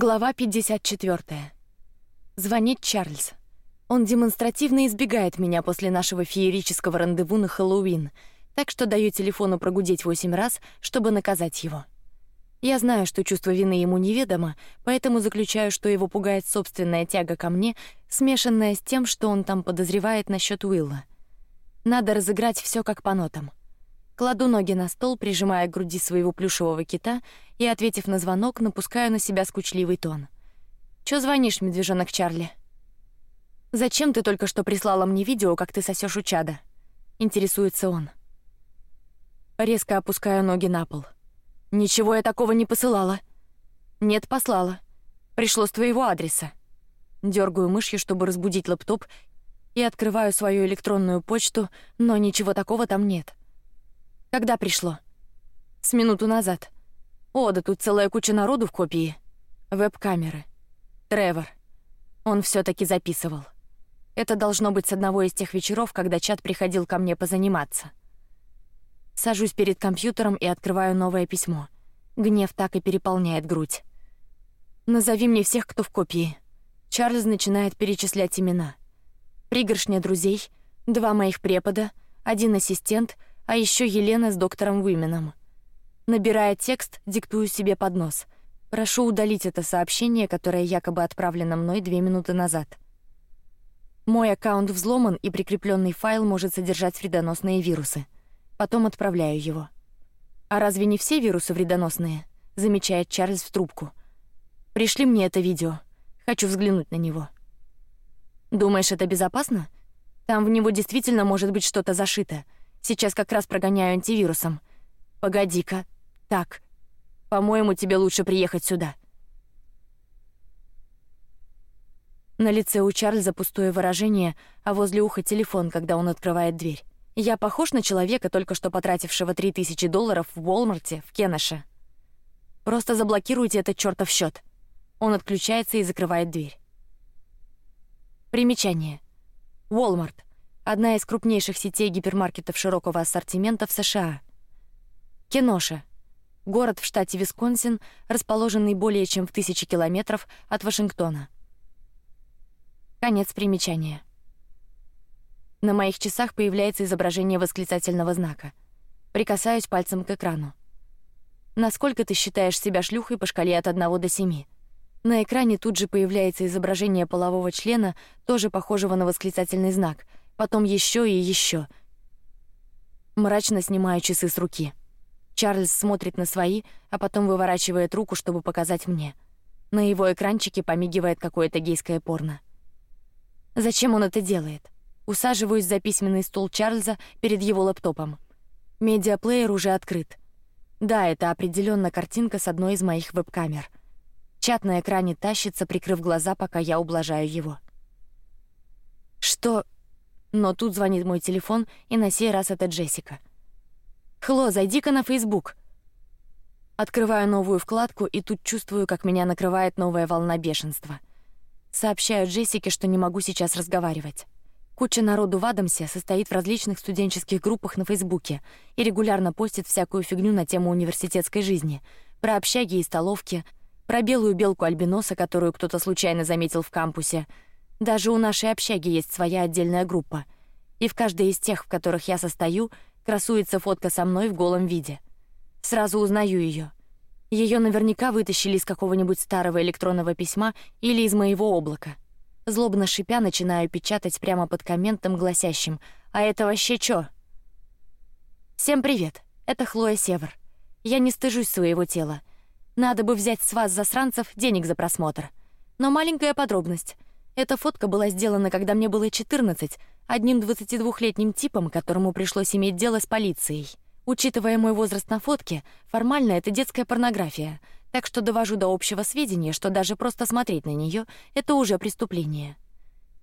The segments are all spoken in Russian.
Глава 54. Звонит Чарльз. Он демонстративно избегает меня после нашего феерического рандеву на Хэллоуин, так что даю телефону прогудеть восемь раз, чтобы наказать его. Я знаю, что чувство вины ему неведомо, поэтому заключаю, что его пугает собственная тяга ко мне, смешанная с тем, что он там подозревает насчет Уилла. Надо разыграть все как по нотам. Кладу ноги на стол, прижимая к груди своего плюшевого кита и, ответив на звонок, напускаю на себя скучливый тон. Чё звонишь, медвежонок Чарли? Зачем ты только что прислала мне видео, как ты сосешь у чада? Интересуется он. Резко опускаю ноги на пол. Ничего я такого не посылала. Нет, послала. Пришло с твоего адреса. Дергаю мышью, чтобы разбудить лэптоп, и открываю свою электронную почту, но ничего такого там нет. Когда пришло? С минуту назад. О, да тут целая куча народу в копии. Веб-камеры. Тревор. Он все-таки записывал. Это должно быть с одного из тех вечеров, когда чат приходил ко мне позаниматься. Сажусь перед компьютером и открываю новое письмо. Гнев так и переполняет грудь. Назови мне всех, кто в копии. Чарльз начинает перечислять имена. Пригоршня друзей, два моих препода, один ассистент — а еще Елена с доктором Уименом. Набирая текст, диктую себе под нос. Прошу удалить это сообщение, которое якобы отправлено мной две минуты назад. Мой аккаунт взломан и прикрепленный файл может содержать вредоносные вирусы. Потом отправляю его. А разве не все вирусы вредоносные? Замечает Чарльз в трубку. Пришли мне это видео. Хочу взглянуть на него. Думаешь, это безопасно? Там в него действительно может быть что-то зашито. Сейчас как раз прогоняю антивирусом. Погоди-ка. Так. По-моему, тебе лучше приехать сюда. На лице у Чарльза пустое выражение, а возле уха телефон, когда он открывает дверь. Я похож на человека, только что потратившего три тысячи долларов в Walmartе в Кеннеше. Просто заблокируйте этот чертов счет. Он отключается и закрывает дверь. Примечание. Walmart одна из крупнейших сетей гипермаркетов широкого ассортимента в США. Кеноша — город в штате Висконсин, расположенный более чем в тысячи километров от Вашингтона. Конец примечания. На моих часах появляется изображение восклицательного знака. Прикасаюсь пальцем к экрану. Насколько ты считаешь себя шлюхой по шкале от одного до семи? На экране тут же появляется изображение полового члена, тоже похожего на восклицательный знак — потом еще и еще. Мрачно снимаю часы с руки. Чарльз смотрит на свои, а потом выворачивает руку, чтобы показать мне. На его экранчике помигивает какое-то гейское порно. Зачем он это делает? Усаживаюсь за письменный стол Чарльза перед его лэптопом. Медиаплеер уже открыт. Да, это определенно картинка с одной из моих веб-камер. Чат на экране тащится, прикрыв глаза, пока я ублажаю его. Что? Но тут звонит мой телефон, и на сей раз это Джессика. Хло, зайди-ка на Facebook. Открываю новую вкладку и тут чувствую, как меня накрывает новая волна бешенства. Сообщаю Джессике, что не могу сейчас разговаривать. Куча народу в Адамсе состоит в различных студенческих группах на Фейсбуке и регулярно постит всякую фигню на тему университетской жизни, про общаги и столовки, про белую белку альбиноса, которую кто-то случайно заметил в кампусе, даже у нашей общаги есть своя отдельная группа, и в каждой из тех, в которых я состою, красуется фотка со мной в голом виде. Сразу узнаю ее. Ее наверняка вытащили из какого-нибудь старого электронного письма или из моего облака. Злобно шипя, начинаю печатать прямо под комментом, гласящим: "А это вообще чё?" Всем привет. Это Хлоя Север. Я не стыжусь своего тела. Надо бы взять с вас засранцев денег за просмотр. Но маленькая подробность. Эта фотка была сделана, когда мне было 14, одним 22-летним типом, которому пришлось иметь дело с полицией. Учитывая мой возраст на фотке, формально это детская порнография, так что довожу до общего сведения, что даже просто смотреть на нее — это уже преступление.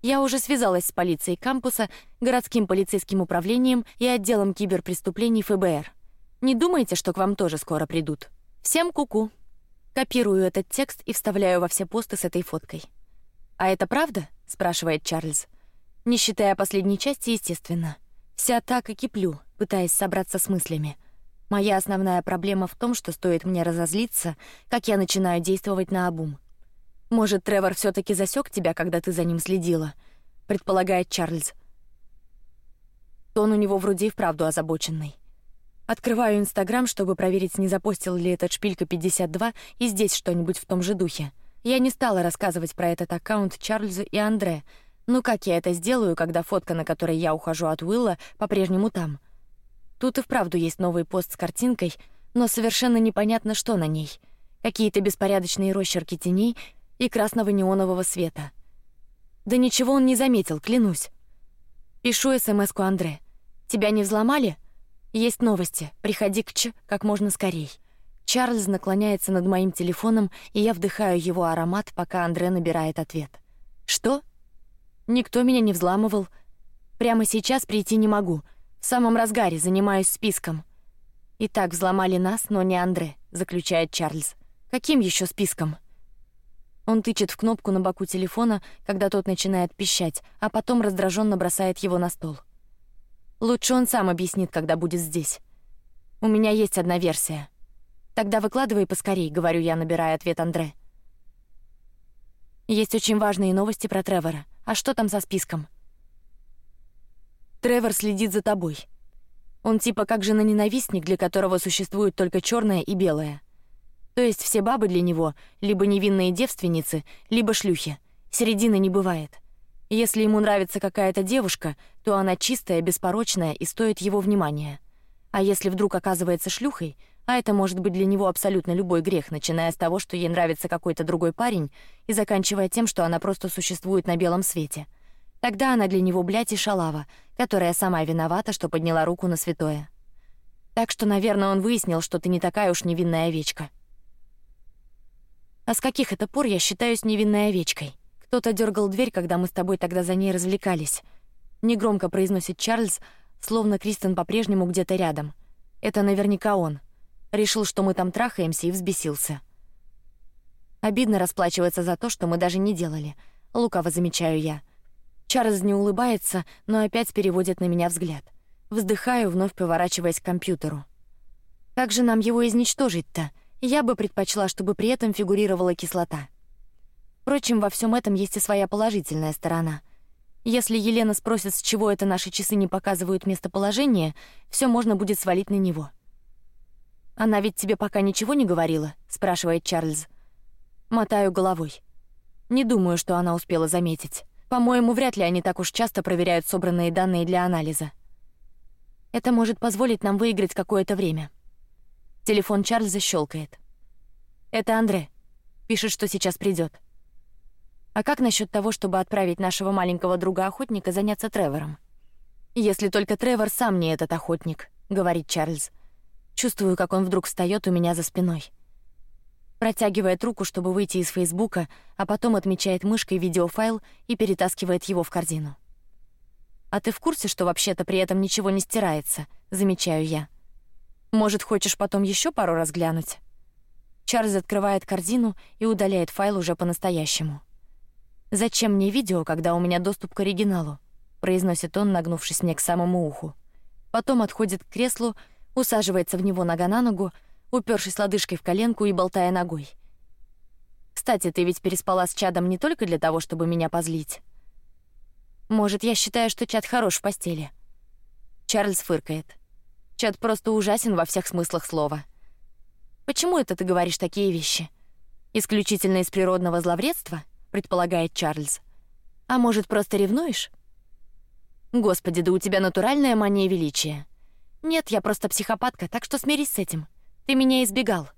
Я уже связалась с полицией кампуса, городским полицейским управлением и отделом киберпреступлений ФБР. Не думайте, что к вам тоже скоро придут. Всем куку. -ку. Копирую этот текст и вставляю во все посты с этой фоткой. А это правда? спрашивает Чарльз. Не считая последней части, естественно. Вся так и киплю, пытаясь собраться с мыслями. Моя основная проблема в том, что стоит мне разозлиться, как я начинаю действовать на обум. Может, Тревор все-таки засек тебя, когда ты за ним следила? Предполагает Чарльз. Тон у него вроде и вправду озабоченный. Открываю Инстаграм, чтобы проверить, не запостил ли этот шпилька 52 и здесь что-нибудь в том же духе. Я не стала рассказывать про этот аккаунт Чарльзу и Андре. Ну как я это сделаю, когда фотка, на которой я ухожу от Уилла, по-прежнему там? Тут и вправду есть новый пост с картинкой, но совершенно непонятно, что на ней. Какие-то беспорядочные росчерки теней и красного неонового света. Да ничего он не заметил, клянусь. Пишу СМСку Андре. Тебя не взломали? Есть новости. Приходи к Ч как можно скорей. Чарльз наклоняется над моим телефоном, и я вдыхаю его аромат, пока Андре набирает ответ. Что? Никто меня не взламывал. Прямо сейчас прийти не могу. В самом разгаре занимаюсь списком. И так взломали нас, но не Андре, заключает Чарльз. Каким еще списком? Он тычет в кнопку на боку телефона, когда тот начинает пищать, а потом раздраженно бросает его на стол. Лучше он сам объяснит, когда будет здесь. У меня есть одна версия. Тогда выкладывай поскорей, говорю я, набирая ответ Андре. Есть очень важные новости про Тревора. А что там со списком? Тревор следит за тобой. Он типа как жена ненавистник, для которого существует только черное и белое. То есть все бабы для него либо невинные девственницы, либо шлюхи. Середины не бывает. Если ему нравится какая-то девушка, то она чистая, беспорочная и стоит его внимания. А если вдруг оказывается шлюхой, а это может быть для него абсолютно любой грех, начиная с того, что ей нравится какой-то другой парень, и заканчивая тем, что она просто существует на белом свете, тогда она для него блядь и шалава, которая сама виновата, что подняла руку на святое. Так что, наверное, он выяснил, что ты не такая уж невинная овечка. А с каких это пор я считаюсь невинной овечкой? Кто-то дергал дверь, когда мы с тобой тогда за ней развлекались. Негромко произносит Чарльз, словно Кристен по-прежнему где-то рядом. Это наверняка он. Решил, что мы там трахаемся и взбесился. Обидно расплачиваться за то, что мы даже не делали. Лукаво замечаю я. Чарльз не улыбается, но опять переводит на меня взгляд. Вздыхаю, вновь поворачиваясь к компьютеру. Как же нам его изничтожить-то? Я бы предпочла, чтобы при этом фигурировала кислота. Впрочем, во всем этом есть и своя положительная сторона. Если Елена спросит, с чего это наши часы не показывают местоположение, все можно будет свалить на него. Она ведь тебе пока ничего не говорила, спрашивает Чарльз. Мотаю головой. Не думаю, что она успела заметить. По-моему, вряд ли они так уж часто проверяют собранные данные для анализа. Это может позволить нам выиграть какое-то время. Телефон Чарльза щелкает. Это Андре. Пишет, что сейчас придет. А как насчет того, чтобы отправить нашего маленького друга-охотника заняться Тревором? Если только Тревор сам не этот охотник, говорит Чарльз. Чувствую, как он вдруг встает у меня за спиной. Протягивает руку, чтобы выйти из Фейсбука, а потом отмечает мышкой видеофайл и перетаскивает его в корзину. А ты в курсе, что вообще-то при этом ничего не стирается? Замечаю я. Может, хочешь потом еще пару раз глянуть? Чарльз открывает корзину и удаляет файл уже по-настоящему. Зачем мне видео, когда у меня доступ к оригиналу? произносит он, нагнувшись мне к самому уху. Потом отходит к креслу, усаживается в него нога на ногу, упершись лодыжкой в коленку и болтая ногой. Кстати, ты ведь переспала с Чадом не только для того, чтобы меня позлить. Может, я считаю, что Чад хорош в постели. Чарльз фыркает. Чад просто ужасен во всех смыслах слова. Почему это ты говоришь такие вещи? Исключительно из природного зловредства? предполагает Чарльз. А может, просто ревнуешь? Господи, да у тебя натуральная мания величия. Нет, я просто психопатка, так что смирись с этим. Ты меня избегал.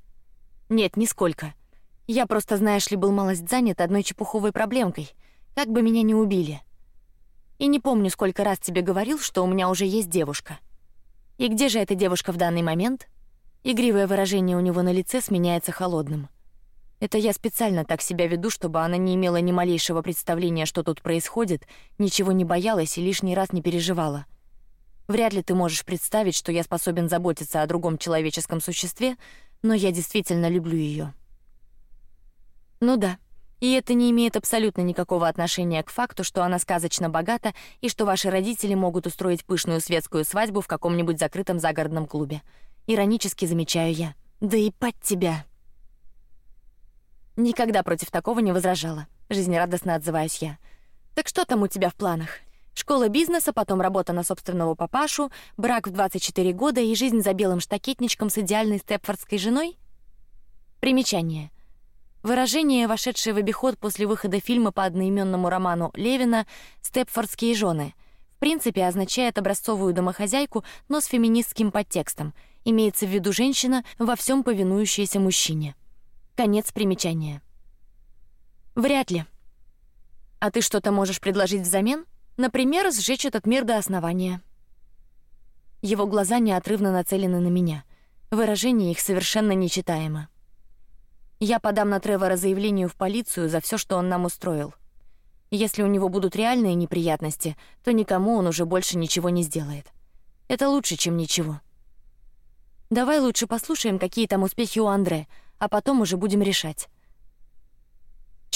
Нет, нисколько. Я просто, знаешь ли, был малость занят одной чепуховой проблемкой, как бы меня не убили. И не помню, сколько раз тебе говорил, что у меня уже есть девушка. И где же эта девушка в данный момент? Игривое выражение у него на лице сменяется холодным. Это я специально так себя веду, чтобы она не имела ни малейшего представления, что тут происходит, ничего не боялась и лишний раз не переживала. Вряд ли ты можешь представить, что я способен заботиться о другом человеческом существе, но я действительно люблю ее. Ну да. И это не имеет абсолютно никакого отношения к факту, что она сказочно богата и что ваши родители могут устроить пышную светскую свадьбу в каком-нибудь закрытом загородном клубе. Иронически замечаю я. Да и под тебя. Никогда против такого не возражала. Жизнерадостно отзываюсь я. Так что там у тебя в планах? Школа бизнеса, потом работа на собственного папашу, брак в 24 года и жизнь за белым штакетничком с идеальной степфордской женой? Примечание. Выражение, вошедшее в обиход после выхода фильма по одноименному роману Левина «Степфордские жены», в принципе означает образцовую домохозяйку, но с феминистским подтекстом. Имеется в виду женщина во всем повинующаяся мужчине. Конец примечания. Вряд ли. А ты что-то можешь предложить взамен? Например, сжечь этот мир до основания. Его глаза неотрывно нацелены на меня. Выражение их совершенно нечитаемо. Я подам на Тревора заявление в полицию за все, что он нам устроил. Если у него будут реальные неприятности, то никому он уже больше ничего не сделает. Это лучше, чем ничего. Давай лучше послушаем, какие там успехи у Андре, а потом уже будем решать.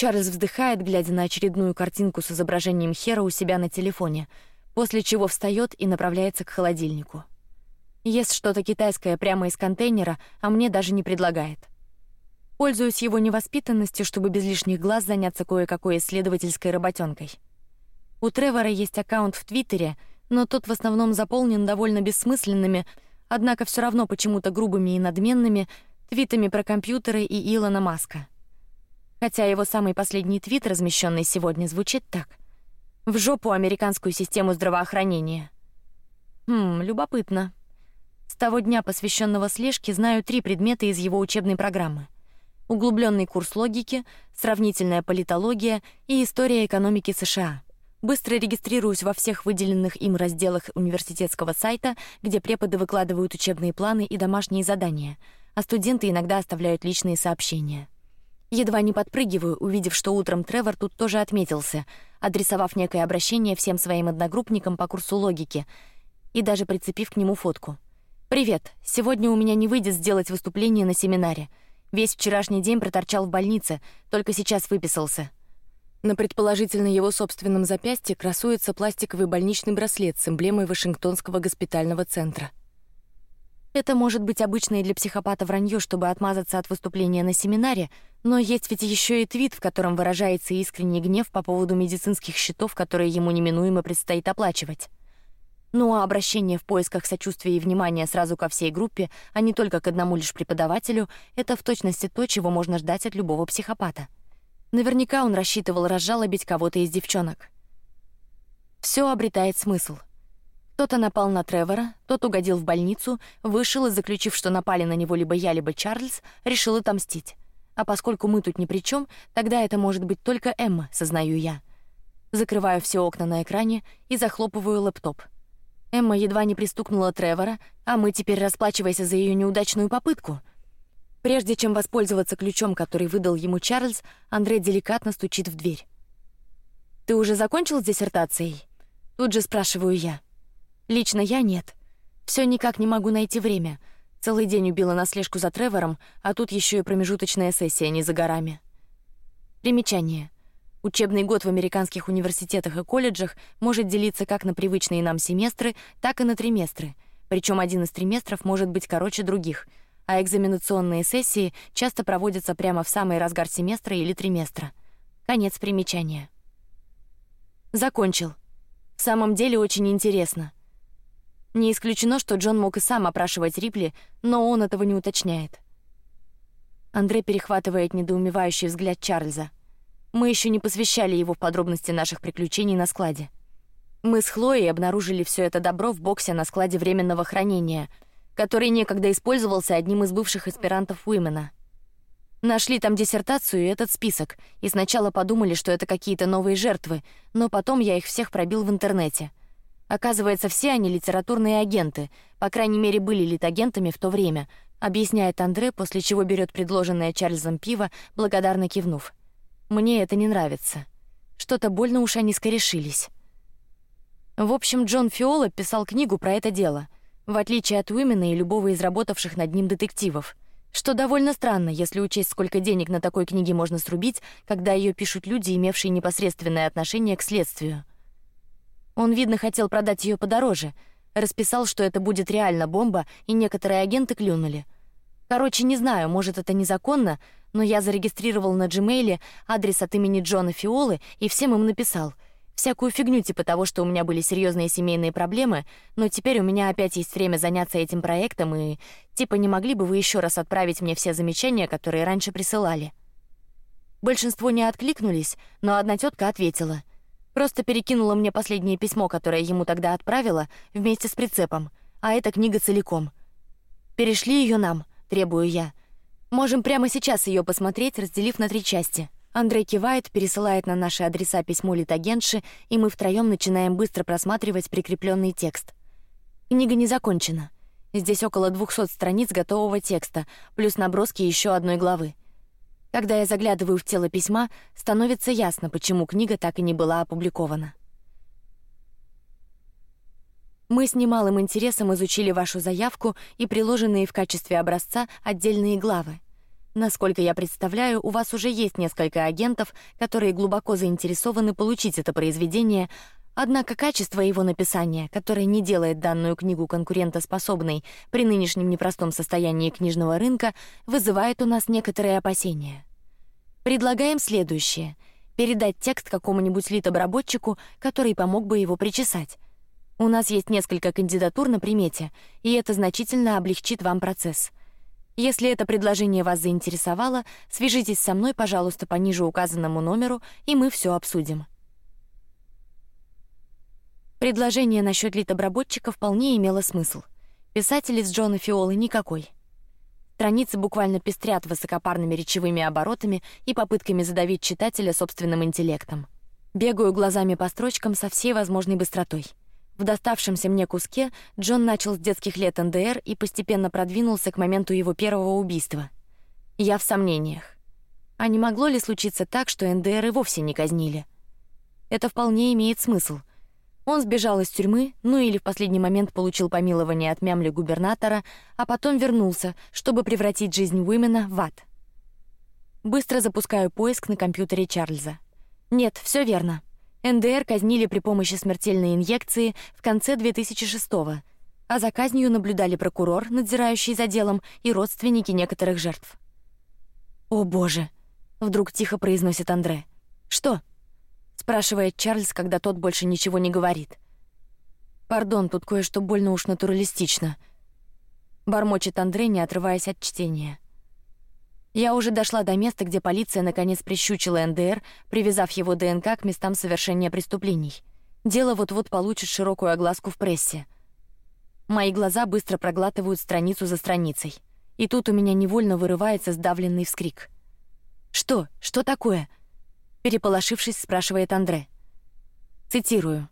Чарльз вздыхает, глядя на очередную картинку с изображением Хера у себя на телефоне, после чего встает и направляется к холодильнику. Ест что-то китайское прямо из контейнера, а мне даже не предлагает. Пользуюсь его невоспитанностью, чтобы без лишних глаз заняться кое-какой исследовательской работенкой. У Тревора есть аккаунт в Твиттере, но тот в основном заполнен довольно бессмысленными, однако все равно почему-то грубыми и надменными твитами про компьютеры и Илона Маска. Хотя его самый последний твит, размещенный сегодня, звучит так: "В жопу американскую систему здравоохранения". Хм, любопытно. С того дня, посвященного слежке, знаю три предмета из его учебной программы: углубленный курс логики, сравнительная политология и история экономики США. Быстро регистрируюсь во всех выделенных им разделах университетского сайта, где преподы выкладывают учебные планы и домашние задания а студенты иногда оставляют личные сообщения. Едва не подпрыгиваю, увидев, что утром Тревор тут тоже отметился, адресовав некое обращение всем своим одногруппникам по курсу логики и даже прицепив к нему фотку. Привет. Сегодня у меня не выйдет сделать выступление на семинаре. Весь вчерашний день проторчал в больнице, только сейчас выписался. На предположительно его собственном запястье красуется пластиковый больничный браслет с эмблемой Вашингтонского госпитального центра. Это может быть обычное для психопата вранье, чтобы отмазаться от выступления на семинаре, но есть ведь еще и твит, в котором выражается искренний гнев по поводу медицинских счетов, которые ему неминуемо предстоит оплачивать. Ну а обращение в поисках сочувствия и внимания сразу ко всей группе, а не только к одному лишь преподавателю, это в точности то, чего можно ждать от любого психопата. Наверняка он рассчитывал разжалобить кого-то из девчонок. Все обретает смысл. Кто-то напал на Тревора, тот угодил в больницу, вышел и, заключив, что напали на него либо я, либо Чарльз, решил отомстить. А поскольку мы тут ни при чем, тогда это может быть только Эмма, сознаю я. Закрываю все окна на экране и захлопываю лэптоп. Эмма едва не пристукнула Тревора, а мы теперь расплачиваемся за ее неудачную попытку. Прежде чем воспользоваться ключом, который выдал ему Чарльз, Андрей деликатно стучит в дверь. Ты уже закончил с диссертацией? Тут же спрашиваю я. Лично я нет. Все никак не могу найти время. Целый день убила на слежку за Тревором, а тут еще и промежуточная сессия не за горами. Примечание. Учебный год в американских университетах и колледжах может делиться как на привычные нам семестры, так и на триместры. Причем один из триместров может быть короче других, а экзаменационные сессии часто проводятся прямо в самый разгар семестра или триместра. Конец примечания. Закончил. В самом деле очень интересно. Не исключено, что Джон мог и сам опрашивать Рипли, но он этого не уточняет. Андрей перехватывает недоумевающий взгляд Чарльза. Мы еще не посвящали его в подробности наших приключений на складе. Мы с Хлоей обнаружили все это добро в боксе на складе временного хранения, который некогда использовался одним из бывших аспирантов Уимена. Нашли там диссертацию и этот список, и сначала подумали, что это какие-то новые жертвы, но потом я их всех пробил в интернете. Оказывается, все они литературные агенты, по крайней мере, были литагентами в то время, объясняет Андре, после чего берет предложенное Чарльзом пиво, благодарно кивнув. Мне это не нравится. Что-то больно уж они скорешились. В общем, Джон Фиола писал книгу про это дело, в отличие от Уимена и любого из работавших над ним детективов. Что довольно странно, если учесть, сколько денег на такой книге можно срубить, когда ее пишут люди, имевшие непосредственное отношение к следствию. Он видно хотел продать ее подороже, расписал, что это будет реально бомба, и некоторые агенты клюнули. Короче, не знаю, может это незаконно, но я зарегистрировал на Gmail адрес от имени Джона Фиолы и всем им написал всякую фигню типа того, что у меня были серьезные семейные проблемы, но теперь у меня опять есть время заняться этим проектом и типа не могли бы вы еще раз отправить мне все замечания, которые раньше присылали. Большинство не откликнулись, но одна тетка ответила. Просто перекинула мне последнее письмо, которое ему тогда отправила, вместе с прицепом, а эта книга целиком. Перешли ее нам, требую я. Можем прямо сейчас ее посмотреть, разделив на три части. Андрей кивает, пересылает на наши адреса письмо литагенши, и мы втроем начинаем быстро просматривать прикрепленный текст. Книга не закончена. Здесь около 200 страниц готового текста, плюс наброски еще одной главы. Когда я заглядываю в тело письма, становится ясно, почему книга так и не была опубликована. Мы с немалым интересом изучили вашу заявку и приложенные в качестве образца отдельные главы. Насколько я представляю, у вас уже есть несколько агентов, которые глубоко заинтересованы получить это произведение. Однако качество его написания, которое не делает данную книгу конкурентоспособной при нынешнем непростом состоянии книжного рынка, вызывает у нас некоторые опасения. Предлагаем следующее: передать текст какому-нибудь литобработчику, который помог бы его причесать. У нас есть несколько кандидатур на примете, и это значительно облегчит вам процесс. Если это предложение вас заинтересовало, свяжитесь со мной, пожалуйста, по ниже указанному номеру, и мы все обсудим. Предложение насчет литобработчика вполне имело смысл. Писатель из Джона Фиолы никакой. Страницы буквально пестрят высокопарными речевыми оборотами и попытками задавить читателя собственным интеллектом. Бегаю глазами по строчкам со всей возможной быстротой. В доставшемся мне куске Джон начал с детских лет НДР и постепенно продвинулся к моменту его первого убийства. Я в сомнениях. А не могло ли случиться так, что НДР и вовсе не казнили? Это вполне имеет смысл. Он сбежал из тюрьмы, ну или в последний момент получил помилование от мямли губернатора, а потом вернулся, чтобы превратить жизнь Уимена в ад. Быстро запускаю поиск на компьютере Чарльза. Нет, все верно. НДР казнили при помощи смертельной инъекции в конце 2006-го, а за казнью наблюдали прокурор, надзирающий за делом, и родственники некоторых жертв. О боже! Вдруг тихо произносит Андре. Что? Спрашивает Чарльз, когда тот больше ничего не говорит. Пардон, тут кое-что больно уж натуралистично. Бормочет Андрей, не отрываясь от чтения. Я уже дошла до места, где полиция наконец прищучила НДР, привязав его ДНК к местам совершения преступлений. Дело вот-вот получит широкую огласку в прессе. Мои глаза быстро проглатывают страницу за страницей, и тут у меня невольно вырывается сдавленный вскрик. Что? Что такое? Переполошившись, спрашивает Андре. Цитирую: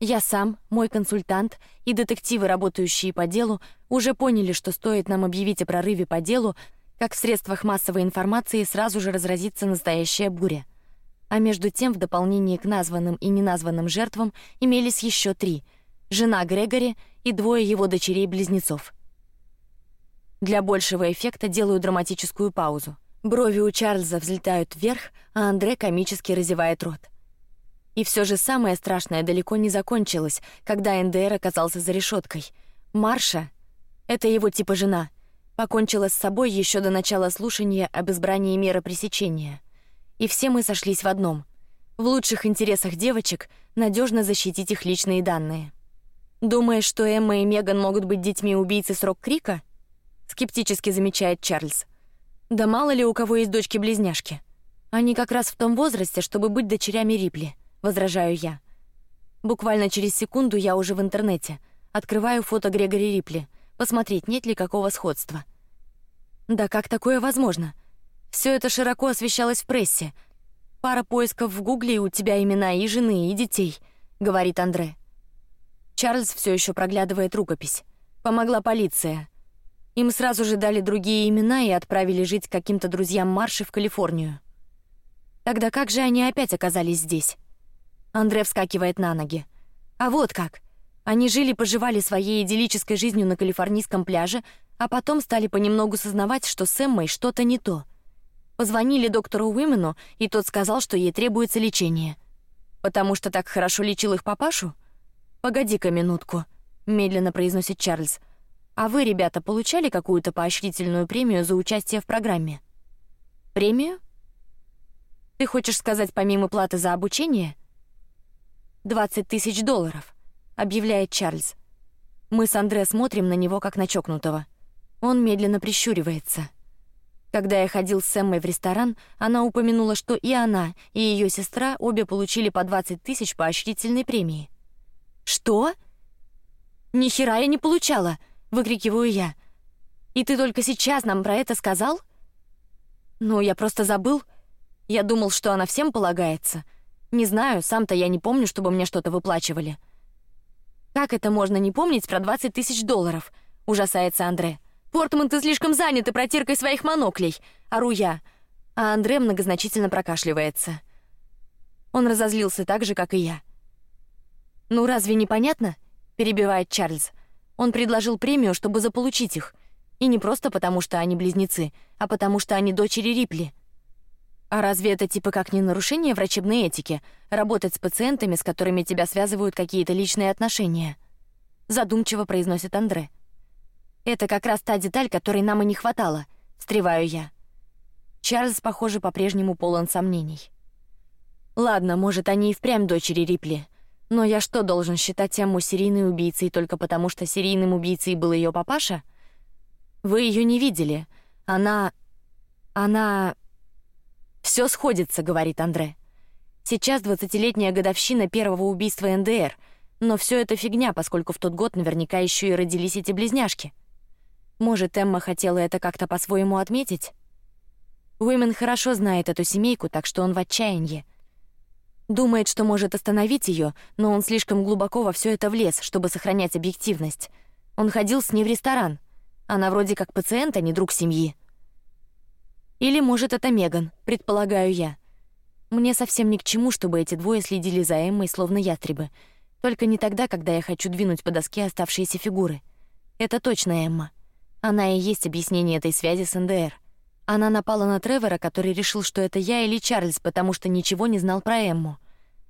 "Я сам, мой консультант и детективы, работающие по делу, уже поняли, что стоит нам объявить о прорыве по делу, как в средствах массовой информации сразу же разразится настоящая буря. А между тем, в дополнение к названным и неназванным жертвам имелись еще три: жена Грегори и двое его дочерей-близнецов. Для большего эффекта делаю драматическую паузу. Брови у Чарльза взлетают вверх, а Андре комически разевает рот. И все же самое страшное далеко не закончилось, когда НДР оказался за решеткой. Марша, это его типа жена, покончила с собой еще до начала слушания об избрании меры пресечения. И все мы сошлись в одном: в лучших интересах девочек надежно защитить их личные данные. Думаешь, что Эмма и Меган могут быть детьми убийцы срок Крика? Скептически замечает Чарльз. Да мало ли у кого есть дочки-близняшки. Они как раз в том возрасте, чтобы быть дочерями Рипли. Возражаю я. Буквально через секунду я уже в интернете. Открываю фото Грегори Рипли, посмотреть нет ли какого сходства. Да как такое возможно? Все это широко освещалось в прессе. Пара поисков в Гугле и у тебя имена и жены, и детей, говорит Андре. Чарльз все еще проглядывает рукопись. Помогла полиция. Им сразу же дали другие имена и отправили жить каким-то друзьям Марши в Калифорнию. Тогда как же они опять оказались здесь? Андре вскакивает на ноги. А вот как. Они жили, поживали своей идиллической жизнью на калифорнийском пляже, а потом стали понемногу сознавать, что с Эммой что-то не то. Позвонили доктору Уимену, и тот сказал, что ей требуется лечение. Потому что так хорошо лечил их папашу? Погоди-ка минутку, медленно произносит Чарльз. А вы, ребята, получали какую-то поощрительную премию за участие в программе? Премию? Ты хочешь сказать помимо платы за обучение? Двадцать тысяч долларов, объявляет Чарльз. Мы с Андре смотрим на него как на чокнутого. Он медленно прищуривается. Когда я ходил с Эммой в ресторан, она упомянула, что и она, и ее сестра обе получили по двадцать тысяч поощрительной премии. Что? Ни хера я не получала, выкрикиваю я. И ты только сейчас нам про это сказал? Ну, я просто забыл. Я думал, что она всем полагается. Не знаю, сам-то я не помню, чтобы мне что-то выплачивали. Как это можно не помнить про двадцать тысяч долларов? Ужасается Андре. Портман, ты слишком заняты протиркой своих моноклей. Ору я, а Андре многозначительно прокашливается. Он разозлился так же, как и я. Ну разве не понятно? Перебивает Чарльз. Он предложил премию, чтобы заполучить их, и не просто потому, что они близнецы, а потому что они дочери Рипли. А разве это типа как не нарушение врачебной этики работать с пациентами, с которыми тебя связывают какие-то личные отношения? Задумчиво произносит Андре. Это как раз та деталь, которой нам и не хватало. Встреваю я. Чарльз, похоже, по-прежнему полон сомнений. Ладно, может, они и впрямь дочери Рипли, но я что должен считать Эмму серийной убийцей только потому, что серийным убийцей был ее папаша? Вы ее не видели. Она, она все сходится, говорит Андре. Сейчас двадцатилетняя годовщина первого убийства НДР, но все это фигня, поскольку в тот год наверняка еще и родились эти близняшки. Может, Эмма хотела это как-то по-своему отметить? Уимен хорошо знает эту семейку, так что он в отчаянии. Думает, что может остановить ее, но он слишком глубоко во все это влез, чтобы сохранять объективность. Он ходил с ней в ресторан. Она вроде как пациент, а не друг семьи. Или может это Меган, предполагаю я. Мне совсем ни к чему, чтобы эти двое следили за Эммой, словно ястребы. Только не тогда, когда я хочу двинуть по доске оставшиеся фигуры. Это точно Эмма. Она и есть объяснение этой связи с НДР. Она напала на Тревора, который решил, что это я или Чарльз, потому что ничего не знал про Эмму.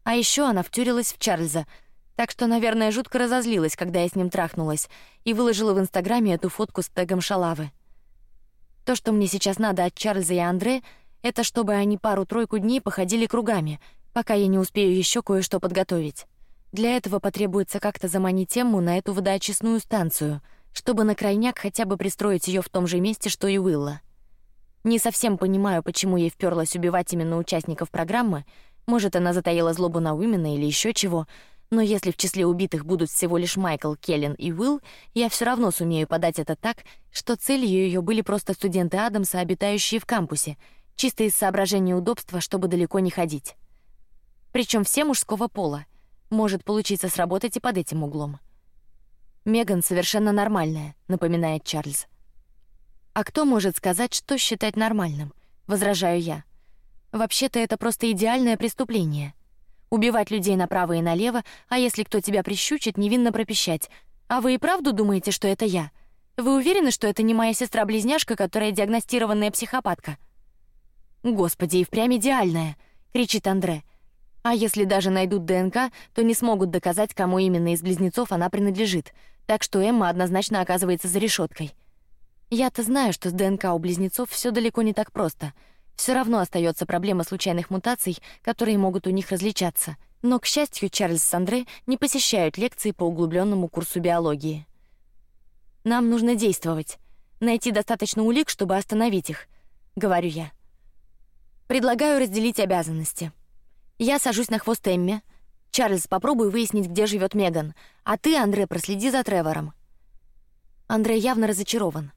А еще она втюрилась в Чарльза, так что, наверное, жутко разозлилась, когда я с ним трахнулась, и выложила в Инстаграме эту фотку с тегом Шалавы. То, что мне сейчас надо от Чарльза и Андре, это чтобы они пару-тройку дней походили кругами, пока я не успею еще кое-что подготовить. Для этого потребуется как-то заманить тему на эту водоочистную станцию, чтобы на крайняк хотя бы пристроить ее в том же месте, что и Уилла. Не совсем понимаю, почему ей вперлась убивать именно участников программы. Может, она затаила злобу на Уимена или еще чего. Но если в числе убитых будут всего лишь Майкл, Келлен и Уилл, я все равно сумею подать это так, что целью ее были просто студенты Адамса, обитающие в кампусе, чисто из соображения удобства, чтобы далеко не ходить. Причем все мужского пола. Может получиться сработать и под этим углом. Меган совершенно нормальная, напоминает Чарльз. А кто может сказать, что считать нормальным? Возражаю я. Вообще-то это просто идеальное преступление убивать людей направо и налево, а если кто тебя прищучит, невинно пропищать. А вы и правду думаете, что это я? Вы уверены, что это не моя сестра-близняшка, которая диагностированная психопатка? Господи, и впрямь идеальная, кричит Андре. А если даже найдут ДНК, то не смогут доказать, кому именно из близнецов она принадлежит. Так что Эмма однозначно оказывается за решеткой. Я-то знаю, что с ДНК у близнецов все далеко не так просто. Все равно остается проблема случайных мутаций, которые могут у них различаться. Но к счастью, Чарльз с Андре не посещают лекции по углубленному курсу биологии. Нам нужно действовать, найти достаточно улик, чтобы остановить их, говорю я. Предлагаю разделить обязанности. Я сажусь на хвост Эмми. Чарльз, попробуй выяснить, где живет Меган, а ты, Андре, проследи за Тревором. Андре явно разочарован,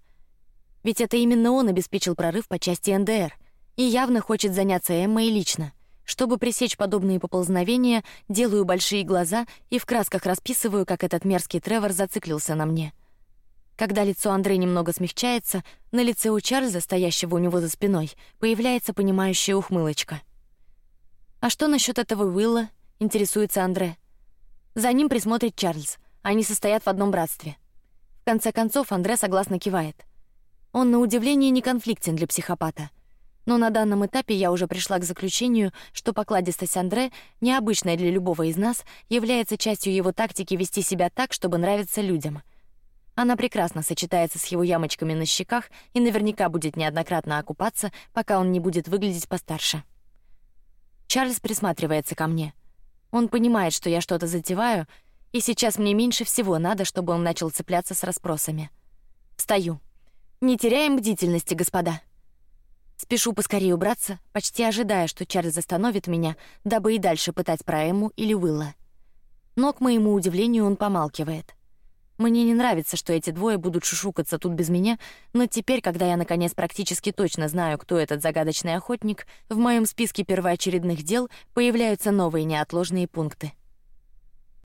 ведь это именно он обеспечил прорыв по части НДР и явно хочет заняться Эммой лично. Чтобы пресечь подобные поползновения, делаю большие глаза и в красках расписываю, как этот мерзкий Тревор зациклился на мне. Когда лицо Андрея немного смягчается, на лице у Чарльза, стоящего у него за спиной, появляется понимающая ухмылочка. А что насчет этого Уилла? Интересуется Андре. За ним присмотрит Чарльз. Они состоят в одном братстве. В конце концов Андре согласно кивает. Он на удивление не конфликтен для психопата но на данном этапе я уже пришла к заключению, что покладистость Андре, необычная для любого из нас, является частью его тактики вести себя так, чтобы нравиться людям. Она прекрасно сочетается с его ямочками на щеках и наверняка будет неоднократно окупаться, пока он не будет выглядеть постарше. Чарльз присматривается ко мне. Он понимает, что я что-то затеваю, и сейчас мне меньше всего надо, чтобы он начал цепляться с расспросами. Стою. Не теряем бдительности, господа. Спешу поскорее убраться, почти ожидая, что Чарльз остановит меня, дабы и дальше пытать про Эмму или Уилла. Но к моему удивлению он помалкивает. Мне не нравится, что эти двое будут шушукаться тут без меня, но теперь, когда я наконец практически точно знаю, кто этот загадочный охотник, в моем списке первоочередных дел появляются новые неотложные пункты.